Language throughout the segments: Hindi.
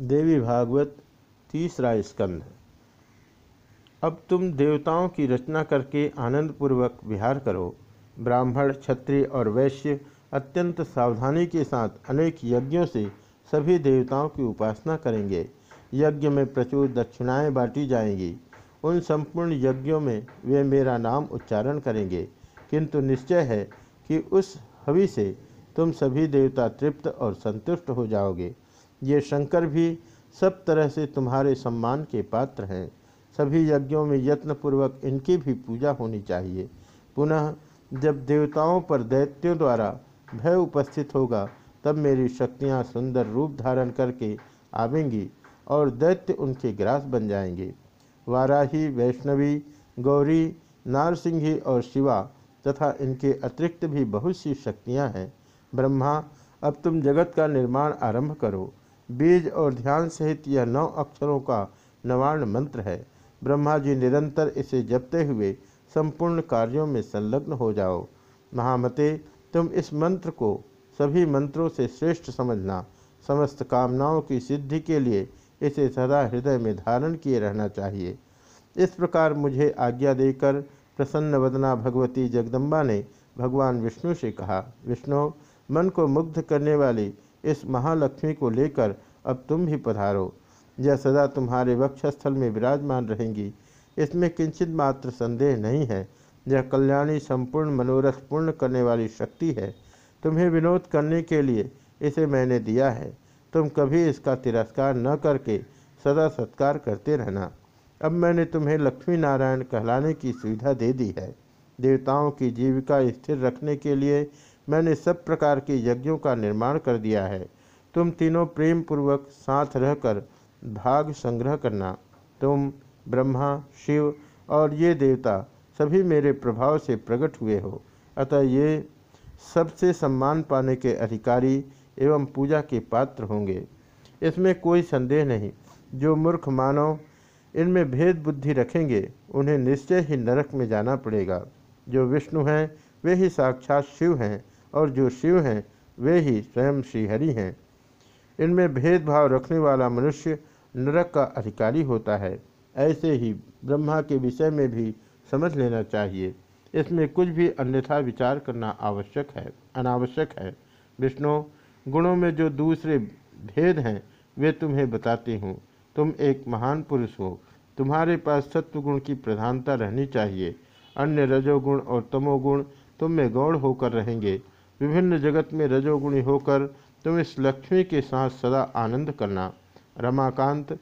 देवी भागवत तीसरा स्कंध। अब तुम देवताओं की रचना करके आनंदपूर्वक विहार करो। ब्राह्मण, क्षत्रिय और वैश्य अत्यंत सावधानी के साथ अनेक यज्ञों से सभी देवताओं की उपासना करेंगे। यज्ञ में प्रचुर दक्षिणाएँ बांटी जाएँगी। उन संपूर्ण यज्ञों में वे मेरा नाम उच्चारण करेंगे। किंतु निश्चय है कि उस हवि से तुम सभी देवता तृप्त और संतुष्ट हो जाओगे। ये शंकर भी सब तरह से तुम्हारे सम्मान के पात्र हैं। सभी यज्ञों में यत्नपूर्वक इनकी भी पूजा होनी चाहिए। पुनः जब देवताओं पर दैत्यों द्वारा भय उपस्थित होगा, तब मेरी शक्तियाँ सुंदर रूप धारण करके आवेंगी और दैत्य उनके ग्रास बन जाएँगे। वाराही, वैष्णवी, गौरी, नारसिंही और शिवा तथा इनके अतिरिक्त भी बहुत सी शक्तियाँ हैं। ब्रह्मा, अब तुम जगत का निर्माण आरंभ करो। बीज और ध्यान सहित यह नौ अक्षरों का नवार्ण मंत्र है। ब्रह्मा जी निरंतर इसे जपते हुए संपूर्ण कार्यों में संलग्न हो जाओ। महामते, तुम इस मंत्र को सभी मंत्रों से श्रेष्ठ समझना, समस्त कामनाओं की सिद्धि के लिए इसे सदा हृदय में धारण किए रहना चाहिए। इस प्रकार मुझे आज्ञा देकर प्रसन्न वदना भगवती जगदम्बा ने भगवान विष्णु से कहा, विष्णु, मन को मुग्ध करने वाली इस महालक्ष्मी को लेकर अब तुम भी पधारो। यह सदा तुम्हारे वक्षस्थल में विराजमान रहेंगी। इसमें किंचित मात्र संदेह नहीं है। यह कल्याणी संपूर्ण मनोरथ पूर्ण करने वाली शक्ति है। तुम्हें विनोद करने के लिए इसे मैंने दिया है। तुम कभी इसका तिरस्कार न करके सदा सत्कार करते रहना। अब मैंने तुम्हें लक्ष्मी नारायण कहलाने की सुविधा दे दी है। देवताओं की जीविका स्थिर रखने के लिए मैंने सब प्रकार के यज्ञों का निर्माण कर दिया है। तुम तीनों प्रेम पूर्वक साथ रहकर भाग संग्रह करना। तुम ब्रह्मा, शिव और ये देवता सभी मेरे प्रभाव से प्रकट हुए हो। अतः ये सबसे सम्मान पाने के अधिकारी एवं पूजा के पात्र होंगे। इसमें कोई संदेह नहीं। जो मूर्ख मानव इनमें भेद बुद्धि रखेंगे, उन्हें निश्चय ही नरक में जाना पड़ेगा। जो विष्णु हैं, वे ही साक्षात शिव हैं। और जो शिव हैं, वे ही स्वयं श्रीहरि हैं। इनमें भेदभाव रखने वाला मनुष्य नरक का अधिकारी होता है। ऐसे ही ब्रह्मा के विषय में भी समझ लेना चाहिए। इसमें कुछ भी अन्यथा विचार करना आवश्यक है, अनावश्यक है। विष्णु, गुणों में जो दूसरे भेद हैं, वे तुम्हें बताती हूँ। तुम एक महान पुरुष हो। तुम्हारे पास सत्वगुण की प्रधानता रहनी चाहिए। अन्य रजोगुण और तमोगुण तुम में गौड़ होकर रहेंगे। विभिन्न जगत में रजोगुणी होकर तुम इस लक्ष्मी के साथ सदा आनंद करना। रमाकांत,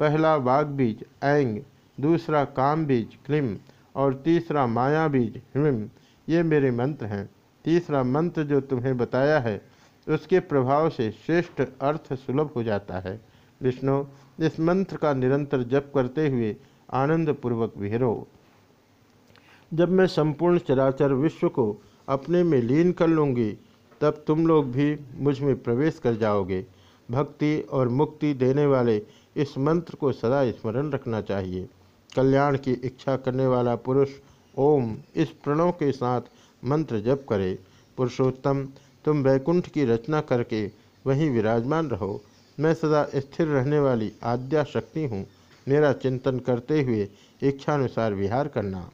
पहला वाग बीज ऐंग, दूसरा काम बीज क्लिम और तीसरा माया बीज हिम ये मेरे मंत्र हैं। तीसरा मंत्र जो तुम्हें बताया है, उसके प्रभाव से श्रेष्ठ अर्थ सुलभ हो जाता है। विष्णु, इस मंत्र का निरंतर जप करते हुए आनंद पूर्वक विहरो। जब मैं संपूर्ण चराचर विश्व को अपने में लीन कर लूँगी, तब तुम लोग भी मुझमें प्रवेश कर जाओगे। भक्ति और मुक्ति देने वाले इस मंत्र को सदा स्मरण रखना चाहिए। कल्याण की इच्छा करने वाला पुरुष ओम इस प्रणव के साथ मंत्र जप करे। पुरुषोत्तम, तुम वैकुंठ की रचना करके वहीं विराजमान रहो। मैं सदा स्थिर रहने वाली आद्या शक्ति हूँ। मेरा चिंतन करते हुए इच्छानुसार विहार करना।